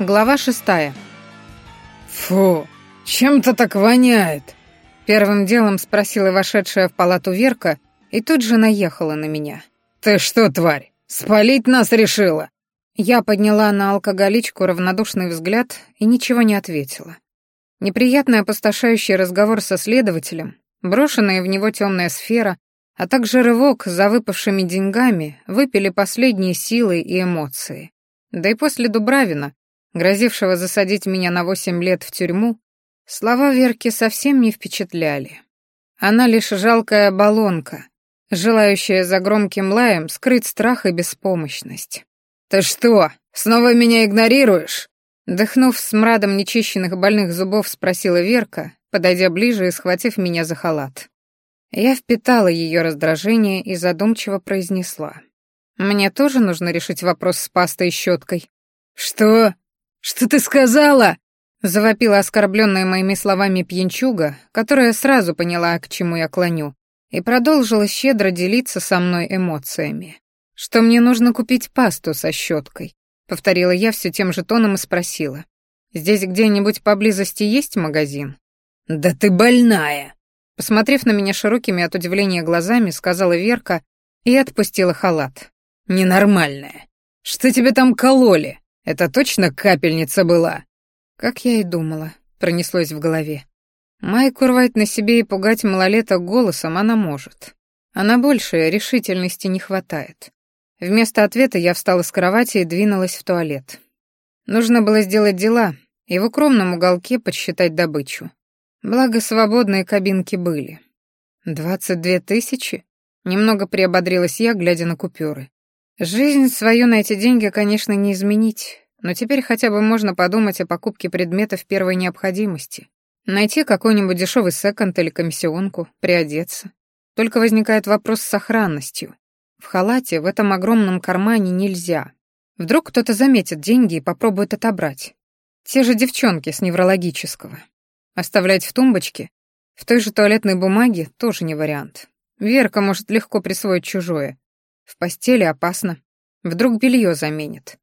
Глава шестая. «Фу, чем-то так воняет!» Первым делом спросила вошедшая в палату Верка и тут же наехала на меня. «Ты что, тварь, спалить нас решила?» Я подняла на алкоголичку равнодушный взгляд и ничего не ответила. Неприятный опустошающий разговор со следователем, брошенная в него темная сфера, а также рывок за выпавшими деньгами выпили последние силы и эмоции. Да и после Дубравина грозившего засадить меня на восемь лет в тюрьму, слова Верки совсем не впечатляли. Она лишь жалкая баллонка, желающая за громким лаем скрыть страх и беспомощность. «Ты что, снова меня игнорируешь?» Дыхнув смрадом нечищенных больных зубов, спросила Верка, подойдя ближе и схватив меня за халат. Я впитала ее раздражение и задумчиво произнесла. «Мне тоже нужно решить вопрос с пастой и щеткой». «Что? «Что ты сказала?» — завопила оскорбленная моими словами пьянчуга, которая сразу поняла, к чему я клоню, и продолжила щедро делиться со мной эмоциями. «Что мне нужно купить пасту со щеткой?» — повторила я все тем же тоном и спросила. «Здесь где-нибудь поблизости есть магазин?» «Да ты больная!» Посмотрев на меня широкими от удивления глазами, сказала Верка и отпустила халат. «Ненормальная. Что тебе там кололи?» Это точно капельница была?» Как я и думала, пронеслось в голове. Майку рвать на себе и пугать малолеток голосом она может. А на большее решительности не хватает. Вместо ответа я встала с кровати и двинулась в туалет. Нужно было сделать дела и в укромном уголке подсчитать добычу. Благо, свободные кабинки были. «Двадцать две тысячи?» Немного приободрилась я, глядя на купюры. Жизнь свою на эти деньги, конечно, не изменить, но теперь хотя бы можно подумать о покупке предметов первой необходимости. Найти какой-нибудь дешевый секонд или комиссионку, приодеться. Только возникает вопрос с сохранностью. В халате в этом огромном кармане нельзя. Вдруг кто-то заметит деньги и попробует отобрать. Те же девчонки с неврологического. Оставлять в тумбочке, в той же туалетной бумаге тоже не вариант. Верка может легко присвоить чужое, в постели опасно. Вдруг белье заменит.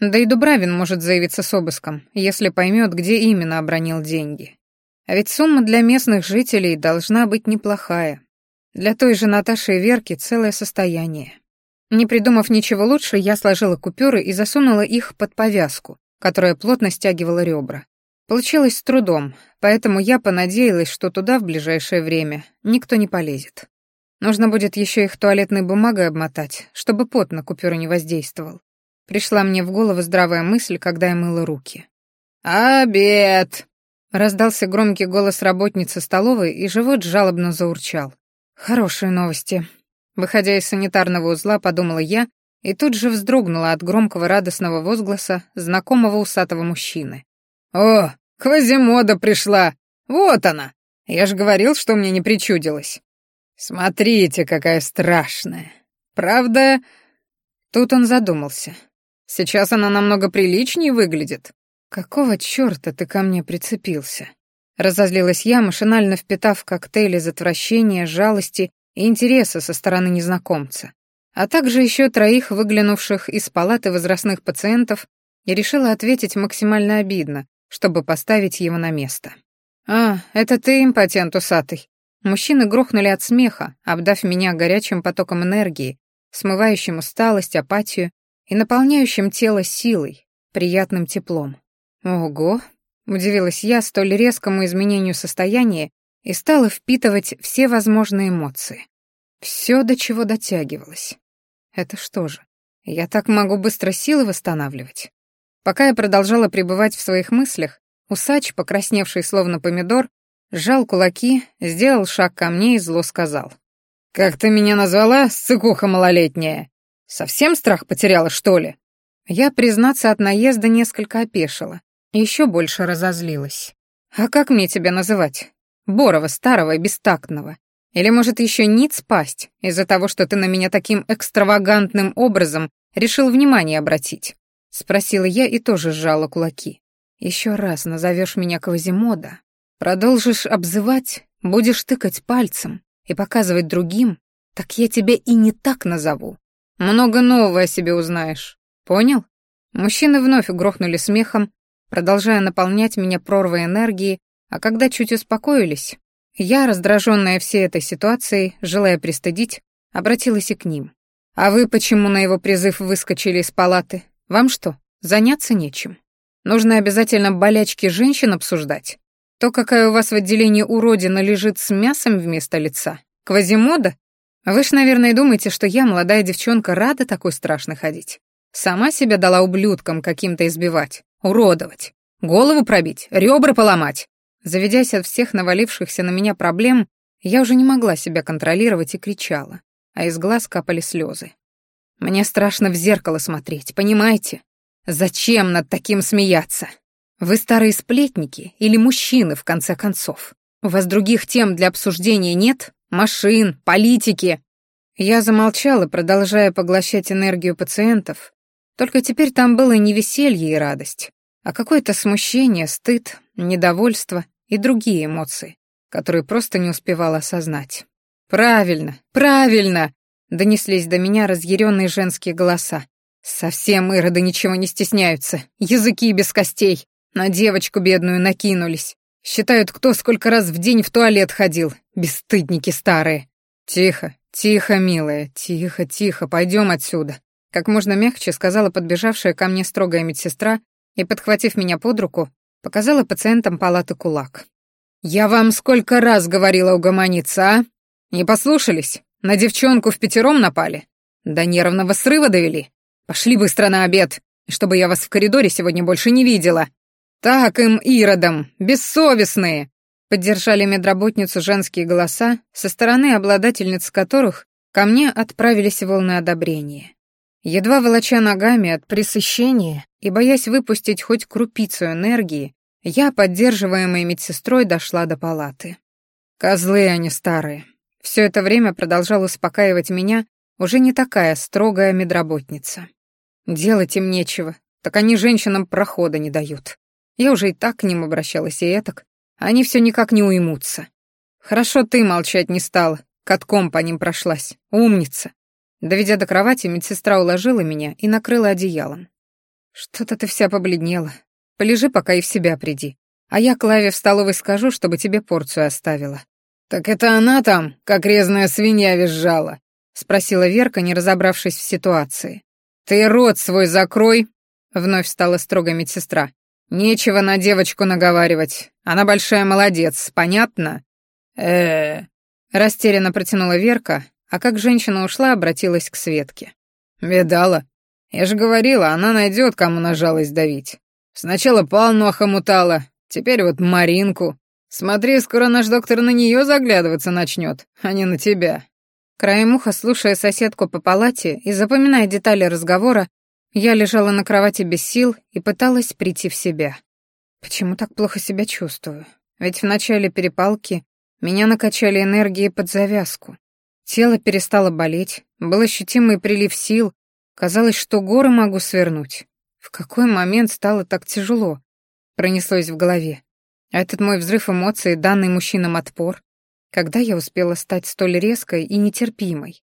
Да и Дубравин может заявиться с обыском, если поймет, где именно обронил деньги. А ведь сумма для местных жителей должна быть неплохая. Для той же Наташи и Верки целое состояние. Не придумав ничего лучше, я сложила купюры и засунула их под повязку, которая плотно стягивала ребра. Получилось с трудом, поэтому я понадеялась, что туда в ближайшее время никто не полезет. Нужно будет еще их туалетной бумагой обмотать, чтобы пот на купюру не воздействовал. Пришла мне в голову здравая мысль, когда я мыла руки. «Обед!» Раздался громкий голос работницы столовой, и живот жалобно заурчал. «Хорошие новости». Выходя из санитарного узла, подумала я и тут же вздрогнула от громкого радостного возгласа знакомого усатого мужчины. «О, Квазимода пришла! Вот она! Я же говорил, что мне не причудилось!» «Смотрите, какая страшная! Правда...» Тут он задумался. «Сейчас она намного приличнее выглядит». «Какого чёрта ты ко мне прицепился?» Разозлилась я, машинально впитав коктейль из отвращения, жалости и интереса со стороны незнакомца, а также еще троих выглянувших из палаты возрастных пациентов и решила ответить максимально обидно, чтобы поставить его на место. «А, это ты, импотент усатый?» Мужчины грохнули от смеха, обдав меня горячим потоком энергии, смывающим усталость, апатию и наполняющим тело силой, приятным теплом. «Ого!» — удивилась я столь резкому изменению состояния и стала впитывать все возможные эмоции. Все, до чего дотягивалось. Это что же, я так могу быстро силы восстанавливать? Пока я продолжала пребывать в своих мыслях, усач, покрасневший словно помидор, сжал кулаки, сделал шаг ко мне и зло сказал. «Как ты меня назвала, сыкуха малолетняя? Совсем страх потеряла, что ли?» Я, признаться, от наезда несколько опешила, еще больше разозлилась. «А как мне тебя называть? Борова старого и бестактного? Или, может, еще ниц пасть из-за того, что ты на меня таким экстравагантным образом решил внимание обратить?» Спросила я и тоже сжала кулаки. «Еще раз назовешь меня Квазимода, Продолжишь обзывать, будешь тыкать пальцем и показывать другим, так я тебя и не так назову. Много нового о себе узнаешь. Понял? Мужчины вновь грохнули смехом, продолжая наполнять меня прорвой энергии, а когда чуть успокоились, я, раздраженная всей этой ситуацией, желая пристыдить, обратилась и к ним. «А вы почему на его призыв выскочили из палаты? Вам что, заняться нечем? Нужно обязательно болячки женщин обсуждать? То, какая у вас в отделении уродина лежит с мясом вместо лица? Квазимода? Вы ж, наверное, думаете, что я, молодая девчонка, рада такой страшно ходить. Сама себя дала ублюдкам каким-то избивать, уродовать, голову пробить, ребра поломать. Заведясь от всех навалившихся на меня проблем, я уже не могла себя контролировать и кричала, а из глаз капали слезы. Мне страшно в зеркало смотреть, понимаете? Зачем над таким смеяться? Вы старые сплетники или мужчины, в конце концов? У вас других тем для обсуждения нет? Машин, политики? Я замолчала, продолжая поглощать энергию пациентов, только теперь там было не веселье и радость, а какое-то смущение, стыд, недовольство и другие эмоции, которые просто не успевала осознать. «Правильно, правильно!» — донеслись до меня разъяренные женские голоса. Совсем ироды ничего не стесняются, языки без костей. На девочку бедную накинулись. Считают, кто сколько раз в день в туалет ходил. Бесстыдники старые. Тихо, тихо, милая, тихо, тихо, пойдем отсюда. Как можно мягче сказала подбежавшая ко мне строгая медсестра и, подхватив меня под руку, показала пациентам палаты кулак. «Я вам сколько раз говорила угомониться, а? Не послушались? На девчонку в пятером напали? До нервного срыва довели? Пошли быстро на обед, чтобы я вас в коридоре сегодня больше не видела. Так им, иродам, бессовестные!» Поддержали медработницу женские голоса, со стороны обладательниц которых ко мне отправились волны одобрения. Едва волоча ногами от пресыщения и боясь выпустить хоть крупицу энергии, я, поддерживаемая медсестрой, дошла до палаты. Козлы они старые. Все это время продолжал успокаивать меня уже не такая строгая медработница. Делать им нечего, так они женщинам прохода не дают. Я уже и так к ним обращалась, и этак. Они все никак не уймутся. Хорошо ты молчать не стала, катком по ним прошлась. Умница. Доведя до кровати, медсестра уложила меня и накрыла одеялом. «Что-то ты вся побледнела. Полежи, пока и в себя приди. А я Клаве в столовой скажу, чтобы тебе порцию оставила». «Так это она там, как резная свинья визжала?» — спросила Верка, не разобравшись в ситуации. «Ты рот свой закрой!» — вновь стала строгая медсестра. «Нечего на девочку наговаривать. Она большая молодец, понятно?» э Растерянно протянула Верка, а как женщина ушла, обратилась к Светке. «Видала? Я же говорила, она найдет, кому на жалость давить. Сначала Палну охомутала, теперь вот Маринку. Смотри, скоро наш доктор на нее заглядываться начнет, а не на тебя». Краем уха, слушая соседку по палате и запоминая детали разговора, я лежала на кровати без сил и пыталась прийти в себя. Почему так плохо себя чувствую? Ведь в начале перепалки меня накачали энергией под завязку. Тело перестало болеть, был ощутимый прилив сил, казалось, что горы могу свернуть. В какой момент стало так тяжело? Пронеслось в голове. А этот мой взрыв эмоций, данный мужчинам отпор, когда я успела стать столь резкой и нетерпимой?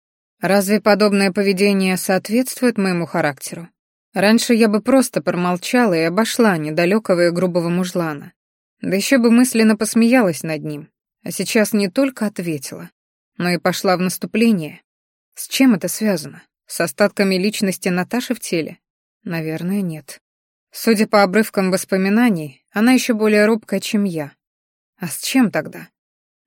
Разве подобное поведение соответствует моему характеру? Раньше я бы просто промолчала и обошла недалекого и грубого мужлана. Да еще бы мысленно посмеялась над ним. А сейчас не только ответила, но и пошла в наступление. С чем это связано? С остатками личности Наташи в теле? Наверное, нет. Судя по обрывкам воспоминаний, она еще более робкая, чем я. А с чем тогда?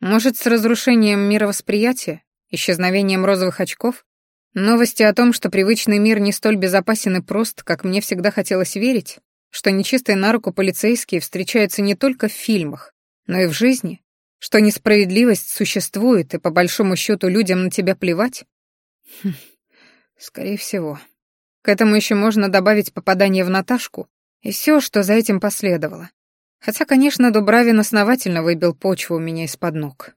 Может, с разрушением мировосприятия? Исчезновением розовых очков? Новости о том, что привычный мир не столь безопасен и прост, как мне всегда хотелось верить, что нечистые на руку полицейские встречаются не только в фильмах, но и в жизни, что несправедливость существует, и по большому счету людям на тебя плевать? Хм, скорее всего. К этому еще можно добавить попадание в Наташку и все, что за этим последовало. Хотя, конечно, Дубравин основательно выбил почву у меня из-под ног.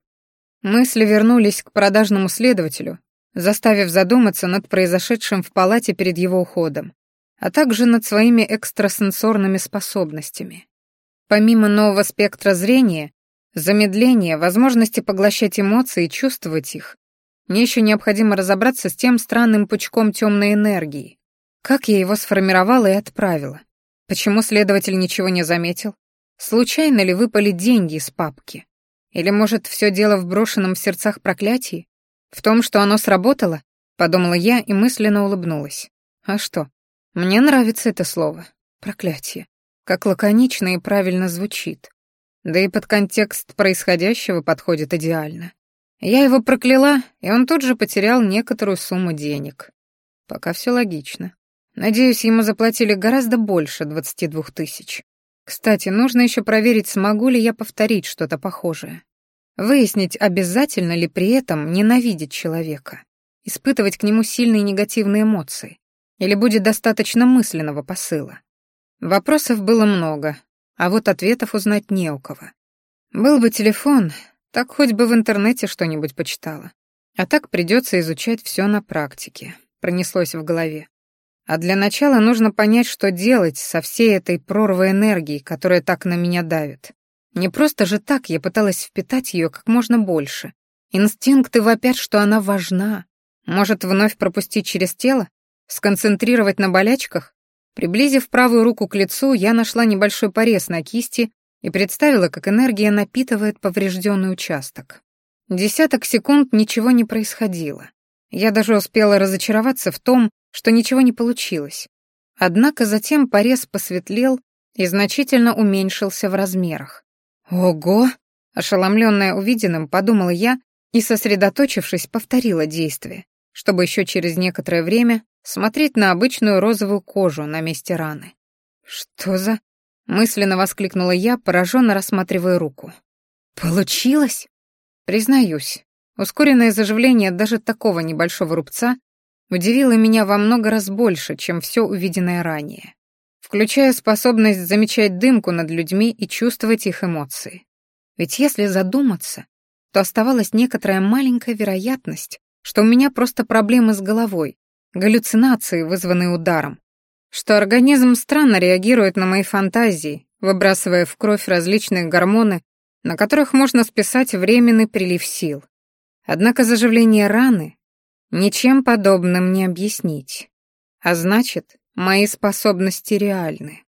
Мысли вернулись к продажному следователю, заставив задуматься над произошедшим в палате перед его уходом, а также над своими экстрасенсорными способностями. Помимо нового спектра зрения, Замедление, возможности поглощать эмоции и чувствовать их. Мне еще необходимо разобраться с тем странным пучком темной энергии, Как я его сформировала и отправила? Почему следователь ничего не заметил? Случайно ли выпали деньги из папки? Или, может, все дело в брошенном в сердцах проклятии? В том, что оно сработало? Подумала я и мысленно улыбнулась. А что? Мне нравится это слово. Проклятие. Как лаконично и правильно звучит. Да и под контекст происходящего подходит идеально. Я его прокляла, и он тут же потерял некоторую сумму денег. Пока все логично. Надеюсь, ему заплатили гораздо больше 22 тысяч. Кстати, нужно еще проверить, смогу ли я повторить что-то похожее. Выяснить, обязательно ли при этом ненавидеть человека, испытывать к нему сильные негативные эмоции, или будет достаточно мысленного посыла. Вопросов было много, а вот ответов узнать не у кого. Был бы телефон, так хоть бы в интернете что-нибудь почитала. А так придется изучать все на практике, пронеслось в голове. А для начала нужно понять, что делать со всей этой прорвой энергии, которая так на меня давит. Не просто же так я пыталась впитать ее как можно больше. Инстинкты вопят, что она важна. Может, вновь пропустить через тело? Сконцентрировать на болячках? Приблизив правую руку к лицу, я нашла небольшой порез на кисти и представила, как энергия напитывает поврежденный участок. Десяток секунд ничего не происходило. Я даже успела разочароваться в том, что ничего не получилось. Однако затем порез посветлел и значительно уменьшился в размерах. «Ого!» — ошеломленная увиденным, подумала я и, сосредоточившись, повторила действие, чтобы еще через некоторое время смотреть на обычную розовую кожу на месте раны. «Что за...» — мысленно воскликнула я, пораженно рассматривая руку. «Получилось?» Признаюсь, ускоренное заживление даже такого небольшого рубца удивило меня во много раз больше, чем все увиденное ранее, включая способность замечать дымку над людьми и чувствовать их эмоции. Ведь если задуматься, то оставалась некоторая маленькая вероятность, что у меня просто проблемы с головой, галлюцинации, вызванные ударом, что организм странно реагирует на мои фантазии, выбрасывая в кровь различные гормоны, на которых можно списать временный прилив сил. Однако заживление раны Ничем подобным не объяснить. А значит, мои способности реальны.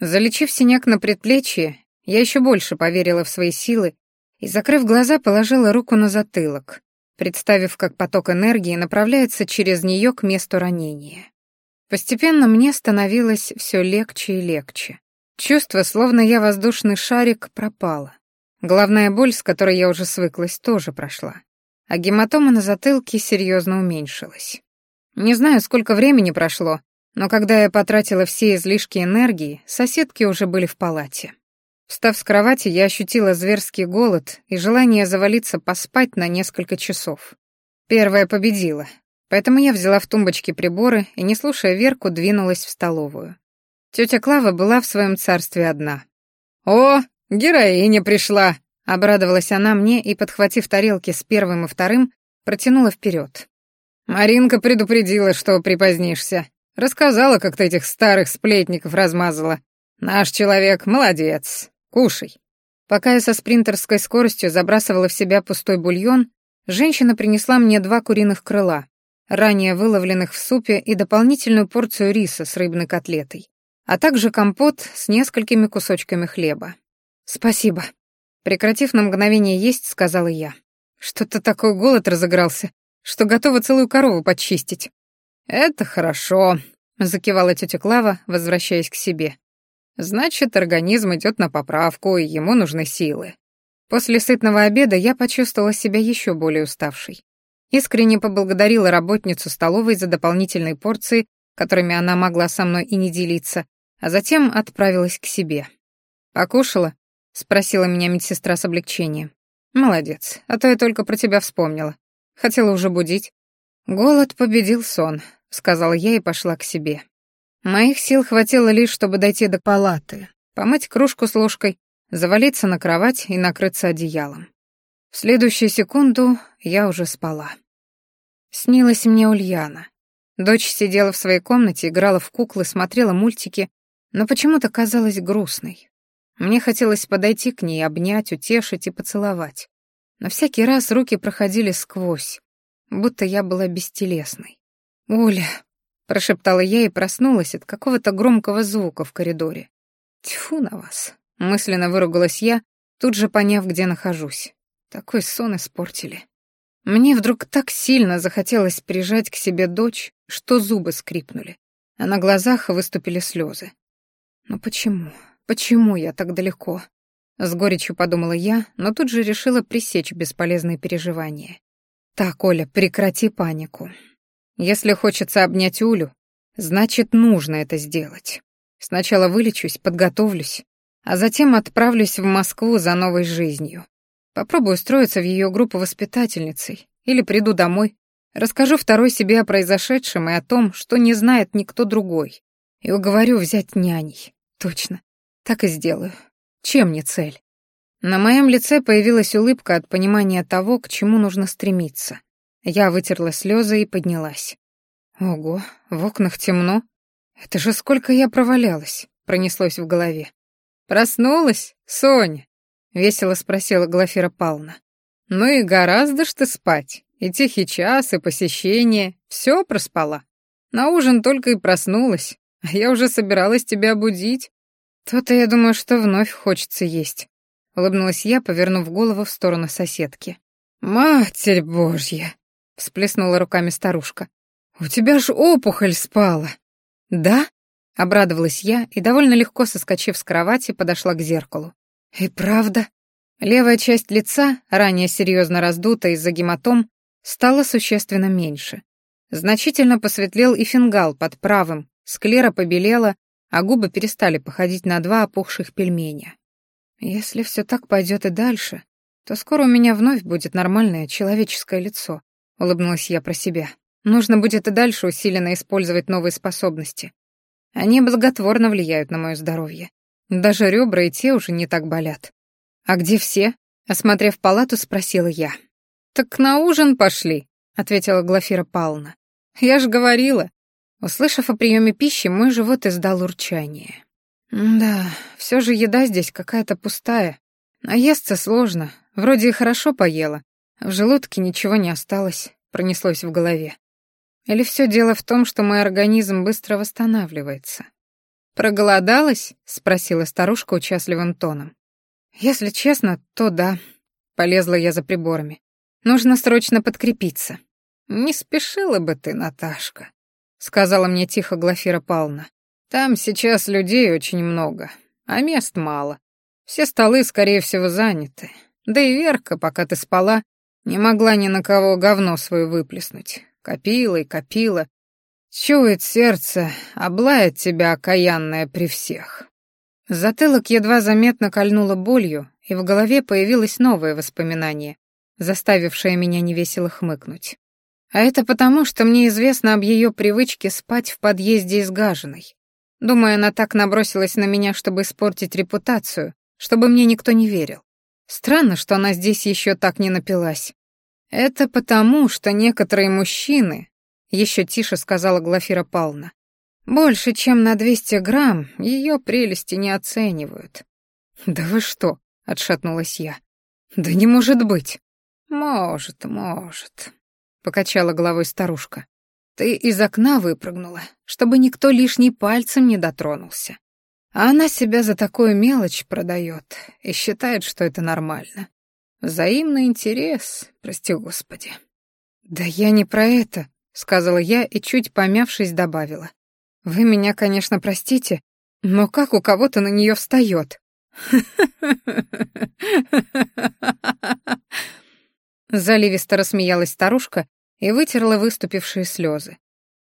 Залечив синяк на предплечье, я еще больше поверила в свои силы и, закрыв глаза, положила руку на затылок, представив, как поток энергии направляется через нее к месту ранения. Постепенно мне становилось все легче и легче. Чувство, словно я воздушный шарик, пропало. Главная боль, с которой я уже свыклась, тоже прошла а гематома на затылке серьезно уменьшилась. Не знаю, сколько времени прошло, но когда я потратила все излишки энергии, соседки уже были в палате. Встав с кровати, я ощутила зверский голод и желание завалиться поспать на несколько часов. Первая победила, поэтому я взяла в тумбочке приборы и, не слушая Верку, двинулась в столовую. Тетя Клава была в своем царстве одна. «О, героиня пришла!» Обрадовалась она мне и, подхватив тарелки с первым и вторым, протянула вперед. «Маринка предупредила, что припозднишься. Рассказала, как ты этих старых сплетников размазала. Наш человек молодец. Кушай». Пока я со спринтерской скоростью забрасывала в себя пустой бульон, женщина принесла мне два куриных крыла, ранее выловленных в супе, и дополнительную порцию риса с рыбной котлетой, а также компот с несколькими кусочками хлеба. «Спасибо», Прекратив на мгновение есть, сказала я. Что-то такой голод разыгрался, что готова целую корову подчистить. Это хорошо, закивала тетя Клава, возвращаясь к себе. Значит, организм идет на поправку, и ему нужны силы. После сытного обеда я почувствовала себя еще более уставшей. Искренне поблагодарила работницу столовой за дополнительные порции, которыми она могла со мной и не делиться, а затем отправилась к себе. Покушала, спросила меня медсестра с облегчением. Молодец, а то я только про тебя вспомнила. Хотела уже будить. Голод победил сон, сказала я и пошла к себе. Моих сил хватило лишь, чтобы дойти до палаты, помыть кружку с ложкой, завалиться на кровать и накрыться одеялом. В следующую секунду я уже спала. Снилась мне Ульяна. Дочь сидела в своей комнате, играла в куклы, смотрела мультики, но почему-то казалась грустной. Мне хотелось подойти к ней, обнять, утешить и поцеловать. Но всякий раз руки проходили сквозь, будто я была бестелесной. «Оля!» прошептала я и проснулась от какого-то громкого звука в коридоре. Тьфу на вас, мысленно выругалась я, тут же поняв, где нахожусь. Такой сон испортили. Мне вдруг так сильно захотелось прижать к себе дочь, что зубы скрипнули, а на глазах выступили слезы. Но почему? Почему я так далеко? С горечью подумала я, но тут же решила пресечь бесполезные переживания. Так, Оля, прекрати панику. Если хочется обнять Улю, значит, нужно это сделать. Сначала вылечусь, подготовлюсь, а затем отправлюсь в Москву за новой жизнью. Попробую устроиться в ее группу воспитательницей или приду домой, расскажу второй себе о произошедшем и о том, что не знает никто другой, и уговорю взять няней. Точно, так и сделаю. Чем не цель? На моем лице появилась улыбка от понимания того, к чему нужно стремиться. Я вытерла слезы и поднялась. Ого, в окнах темно. Это же сколько я провалялась, пронеслось в голове. Проснулась, Соня? весело спросила Глафира Павловна. Ну и гораздо ж ты спать. И тихий час, и посещение. Все проспала. На ужин только и проснулась. А я уже собиралась тебя будить. То-то я думаю, что вновь хочется есть. Улыбнулась я, повернув голову в сторону соседки. «Матерь Божья!» — всплеснула руками старушка. «У тебя ж опухоль спала!» «Да?» — обрадовалась я и, довольно легко соскочив с кровати, подошла к зеркалу. «И правда?» Левая часть лица, ранее серьезно раздутая из-за гематом, стала существенно меньше. Значительно посветлел и фингал под правым, склера побелела, а губы перестали походить на два опухших пельменя. Если все так пойдет и дальше, то скоро у меня вновь будет нормальное человеческое лицо, улыбнулась я про себя. Нужно будет и дальше усиленно использовать новые способности. Они благотворно влияют на мое здоровье. Даже ребра и те уже не так болят. А где все? Осмотрев палату, спросила я. Так на ужин пошли, ответила Глафира Павловна. Я ж говорила. Услышав о приеме пищи, мой живот издал урчание. Да, все же еда здесь какая-то пустая. Наесться сложно. Вроде и хорошо поела. В желудке ничего не осталось, пронеслось в голове. Или все дело в том, что мой организм быстро восстанавливается? «Проголодалась?» — спросила старушка участливым тоном. «Если честно, то да». Полезла я за приборами. «Нужно срочно подкрепиться». «Не спешила бы ты, Наташка», — сказала мне тихо Глафира Павловна. Там сейчас людей очень много, а мест мало. Все столы, скорее всего, заняты. Да и Верка, пока ты спала, не могла ни на кого говно свое выплеснуть. Копила и копила. Чует сердце, облает тебя окаянная при всех. Затылок едва заметно кольнуло болью, и в голове появилось новое воспоминание, заставившее меня невесело хмыкнуть. А это потому, что мне известно об ее привычке спать в подъезде изгаженной. Думаю, она так набросилась на меня, чтобы испортить репутацию, чтобы мне никто не верил. Странно, что она здесь еще так не напилась. Это потому, что некоторые мужчины, еще тише сказала Глафира Павловна, больше, чем на 200 грамм, ее прелести не оценивают. Да вы что? отшатнулась я. Да не может быть. Может, может, покачала головой старушка. Ты из окна выпрыгнула, чтобы никто лишний пальцем не дотронулся. А она себя за такую мелочь продает и считает, что это нормально. Взаимный интерес, прости господи. Да я не про это, сказала я и чуть помявшись добавила. Вы меня, конечно, простите, но как у кого-то на нее встает? Заливисто рассмеялась старушка и вытерла выступившие слезы.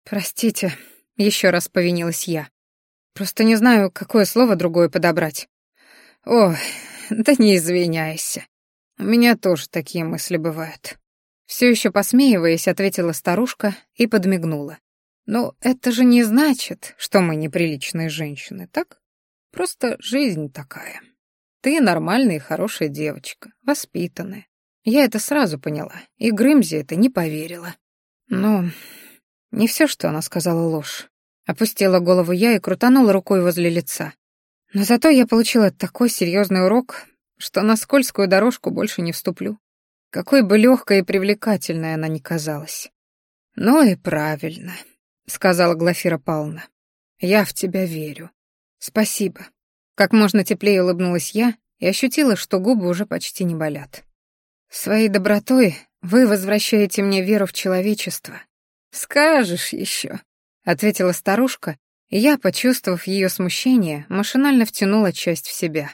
«Простите», — еще раз повинилась я. «Просто не знаю, какое слово другое подобрать». «Ой, да не извиняйся. У меня тоже такие мысли бывают». Все еще посмеиваясь, ответила старушка и подмигнула. «Но это же не значит, что мы неприличные женщины, так? Просто жизнь такая. Ты нормальная и хорошая девочка, воспитанная. Я это сразу поняла, и Грымзи это не поверила. Но не все, что она сказала, ложь. Опустила голову я и крутанула рукой возле лица. Но зато я получила такой серьезный урок, что на скользкую дорожку больше не вступлю. Какой бы легкой и привлекательной она ни казалась. Ну и правильно. сказала Глафира Павловна. «Я в тебя верю. Спасибо». Как можно теплее улыбнулась я и ощутила, что губы уже почти не болят. «Своей добротой вы возвращаете мне веру в человечество». «Скажешь еще», — ответила старушка, и я, почувствовав ее смущение, машинально втянула часть в себя.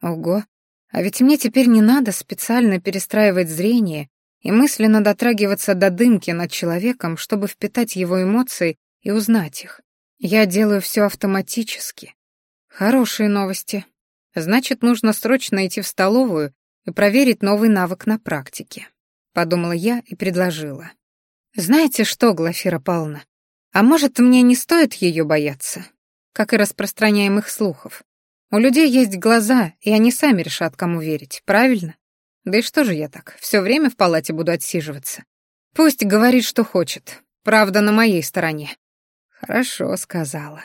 Ого, а ведь мне теперь не надо специально перестраивать зрение и мысленно дотрагиваться до дымки над человеком, чтобы впитать его эмоции и узнать их. Я делаю все автоматически. Хорошие новости. Значит, нужно срочно идти в столовую и проверить новый навык на практике. Подумала я и предложила. Знаете что, Глафира Павловна, а может, мне не стоит ее бояться, как и распространяемых слухов? У людей есть глаза, и они сами решат, кому верить, правильно? Да и что же я так, все время в палате буду отсиживаться? Пусть говорит, что хочет. Правда, на моей стороне. Хорошо, сказала.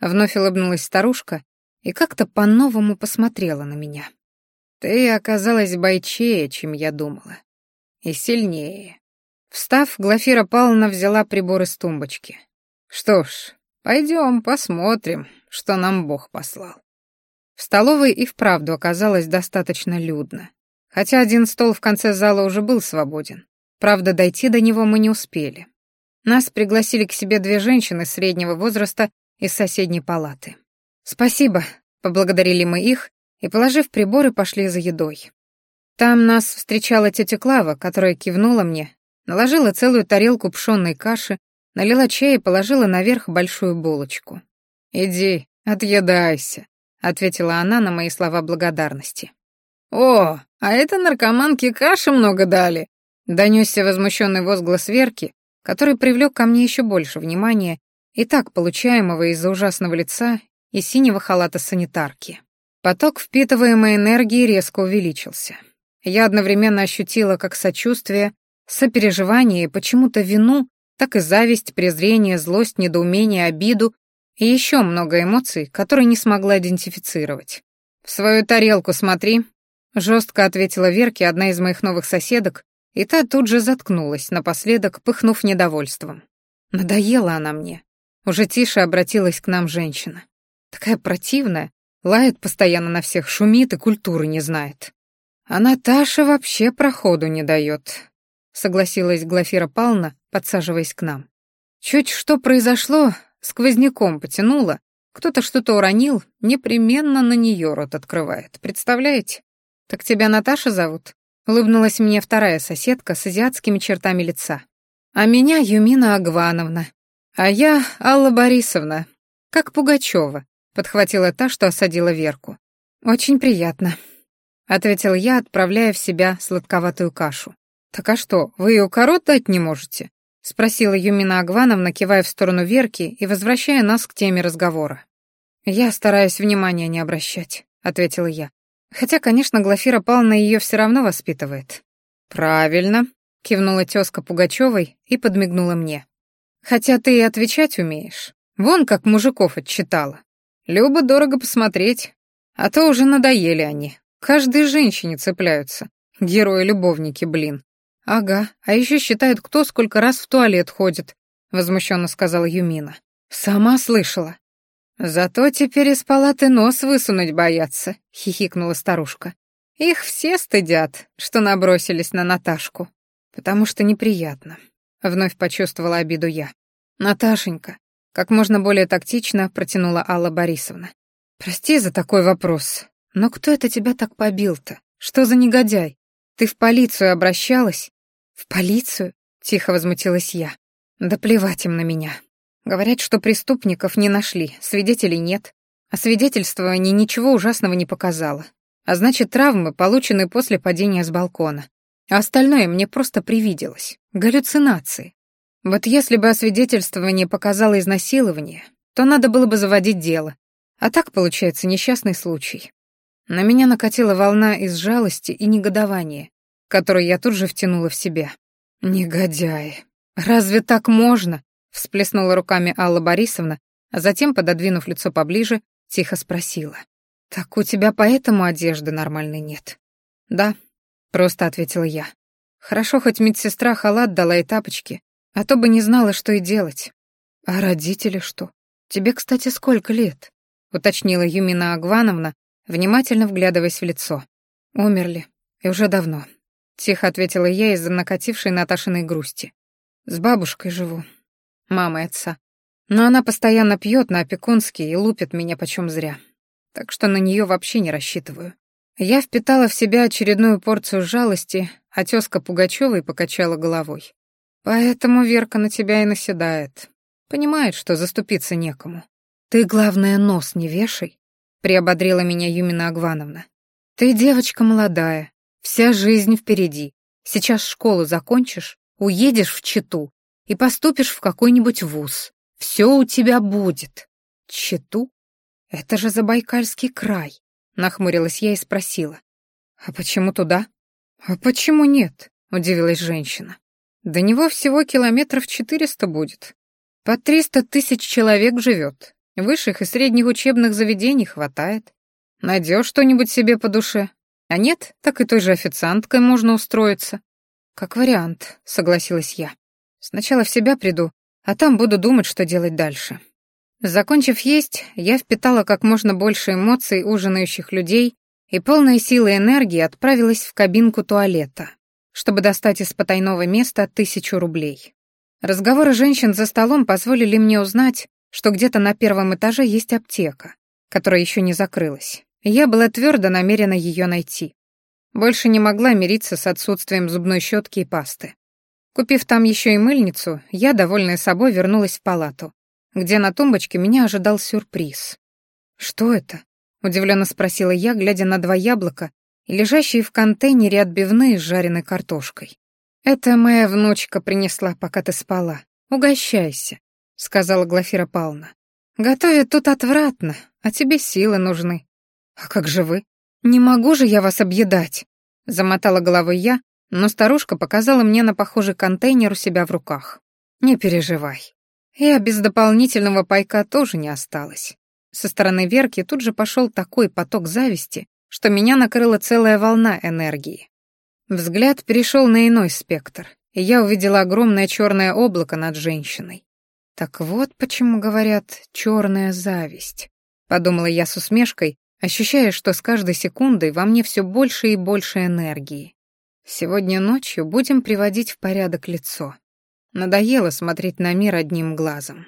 Вновь улыбнулась старушка и как-то по-новому посмотрела на меня. Ты оказалась бойчее, чем я думала. И сильнее. Встав, Глафира Павловна взяла прибор из тумбочки. Что ж, пойдем посмотрим, что нам Бог послал. В столовой и вправду оказалось достаточно людно хотя один стол в конце зала уже был свободен. Правда, дойти до него мы не успели. Нас пригласили к себе две женщины среднего возраста из соседней палаты. «Спасибо», — поблагодарили мы их и, положив приборы, пошли за едой. Там нас встречала тетя Клава, которая кивнула мне, наложила целую тарелку пшённой каши, налила чай и положила наверх большую булочку. «Иди, отъедайся», — ответила она на мои слова благодарности. «О, а это наркоманки каши много дали!» Донесся возмущенный возглас Верки, который привлек ко мне еще больше внимания, и так получаемого из-за ужасного лица и синего халата санитарки. Поток впитываемой энергии резко увеличился. Я одновременно ощутила как сочувствие, сопереживание и почему-то вину, так и зависть, презрение, злость, недоумение, обиду и еще много эмоций, которые не смогла идентифицировать. «В свою тарелку смотри», Жестко ответила Верке одна из моих новых соседок, и та тут же заткнулась, напоследок пыхнув недовольством. Надоела она мне. Уже тише обратилась к нам женщина. Такая противная, лает постоянно на всех, шумит и культуры не знает. А Наташа вообще проходу не дает, согласилась Глафира Павловна, подсаживаясь к нам. Чуть что произошло, сквозняком потянуло, кто-то что-то уронил, непременно на нее рот открывает, представляете? «Так тебя Наташа зовут?» — улыбнулась мне вторая соседка с азиатскими чертами лица. «А меня Юмина Агвановна. А я Алла Борисовна. Как Пугачева», — подхватила та, что осадила Верку. «Очень приятно», — ответил я, отправляя в себя сладковатую кашу. «Так а что, вы ее корот дать не можете?» — спросила Юмина Агвановна, кивая в сторону Верки и возвращая нас к теме разговора. «Я стараюсь внимания не обращать», — ответила я. Хотя, конечно, Глафира Павловна ее все равно воспитывает. «Правильно», — кивнула тезка Пугачевой и подмигнула мне. «Хотя ты и отвечать умеешь. Вон как мужиков отчитала. Любо дорого посмотреть. А то уже надоели они. Каждой женщине цепляются. Герои-любовники, блин. Ага, а еще считают, кто сколько раз в туалет ходит», — возмущенно сказала Юмина. «Сама слышала. «Зато теперь из палаты нос высунуть боятся», — хихикнула старушка. «Их все стыдят, что набросились на Наташку, потому что неприятно», — вновь почувствовала обиду я. «Наташенька», — как можно более тактично протянула Алла Борисовна. «Прости за такой вопрос, но кто это тебя так побил-то? Что за негодяй? Ты в полицию обращалась?» «В полицию?» — тихо возмутилась я. «Да плевать им на меня. Говорят, что преступников не нашли, свидетелей нет. А свидетельствование ничего ужасного не показало. А значит, травмы, полученные после падения с балкона. А остальное мне просто привиделось. Галлюцинации. Вот если бы освидетельствование показало изнасилование, то надо было бы заводить дело. А так получается несчастный случай. На меня накатила волна из жалости и негодования, которую я тут же втянула в себя. Негодяи. Разве так можно? Всплеснула руками Алла Борисовна, а затем, пододвинув лицо поближе, тихо спросила. «Так у тебя поэтому одежды нормальной нет?» «Да», — просто ответила я. «Хорошо, хоть медсестра халат дала и тапочки, а то бы не знала, что и делать». А родители что? Тебе, кстати, сколько лет? уточнила Юмина Агвановна, внимательно вглядываясь в лицо. Умерли. И уже давно. Тихо ответила я из-за накатившей Наташиной грусти. С бабушкой живу. Мамой отца. Но она постоянно пьет на опекунский и лупит меня почем зря. Так что на нее вообще не рассчитываю. Я впитала в себя очередную порцию жалости, а тёзка Пугачёва и покачала головой. Поэтому Верка на тебя и наседает. Понимает, что заступиться некому. Ты, главное, нос не вешай, приободрила меня Юмина Агвановна. Ты девочка молодая, вся жизнь впереди. Сейчас школу закончишь, уедешь в Читу и поступишь в какой-нибудь вуз. Все у тебя будет. Читу? Это же Забайкальский край. Нахмурилась я и спросила. «А почему туда?» «А почему нет?» — удивилась женщина. «До него всего километров четыреста будет. По триста тысяч человек живет. Высших и средних учебных заведений хватает. Найдешь что-нибудь себе по душе. А нет, так и той же официанткой можно устроиться». «Как вариант», — согласилась я. «Сначала в себя приду, а там буду думать, что делать дальше». Закончив есть, я впитала как можно больше эмоций ужинающих людей и полной силы энергии отправилась в кабинку туалета, чтобы достать из потайного места тысячу рублей. Разговоры женщин за столом позволили мне узнать, что где-то на первом этаже есть аптека, которая еще не закрылась. я была твердо намерена ее найти. Больше не могла мириться с отсутствием зубной щетки и пасты. Купив там еще и мыльницу, я, довольная собой, вернулась в палату, где на тумбочке меня ожидал сюрприз. «Что это?» — удивленно спросила я, глядя на два яблока и лежащие в контейнере отбивные с жареной картошкой. «Это моя внучка принесла, пока ты спала. Угощайся», — сказала Глафира Павловна. «Готовят тут отвратно, а тебе силы нужны». «А как же вы? Не могу же я вас объедать», — замотала головой я, но старушка показала мне на похожий контейнер у себя в руках. «Не переживай, я без дополнительного пайка тоже не осталась. Со стороны Верки тут же пошел такой поток зависти, что меня накрыла целая волна энергии. Взгляд перешел на иной спектр, и я увидела огромное черное облако над женщиной. Так вот почему говорят «черная зависть», — подумала я с усмешкой, ощущая, что с каждой секундой во мне все больше и больше энергии. Сегодня ночью будем приводить в порядок лицо. Надоело смотреть на мир одним глазом.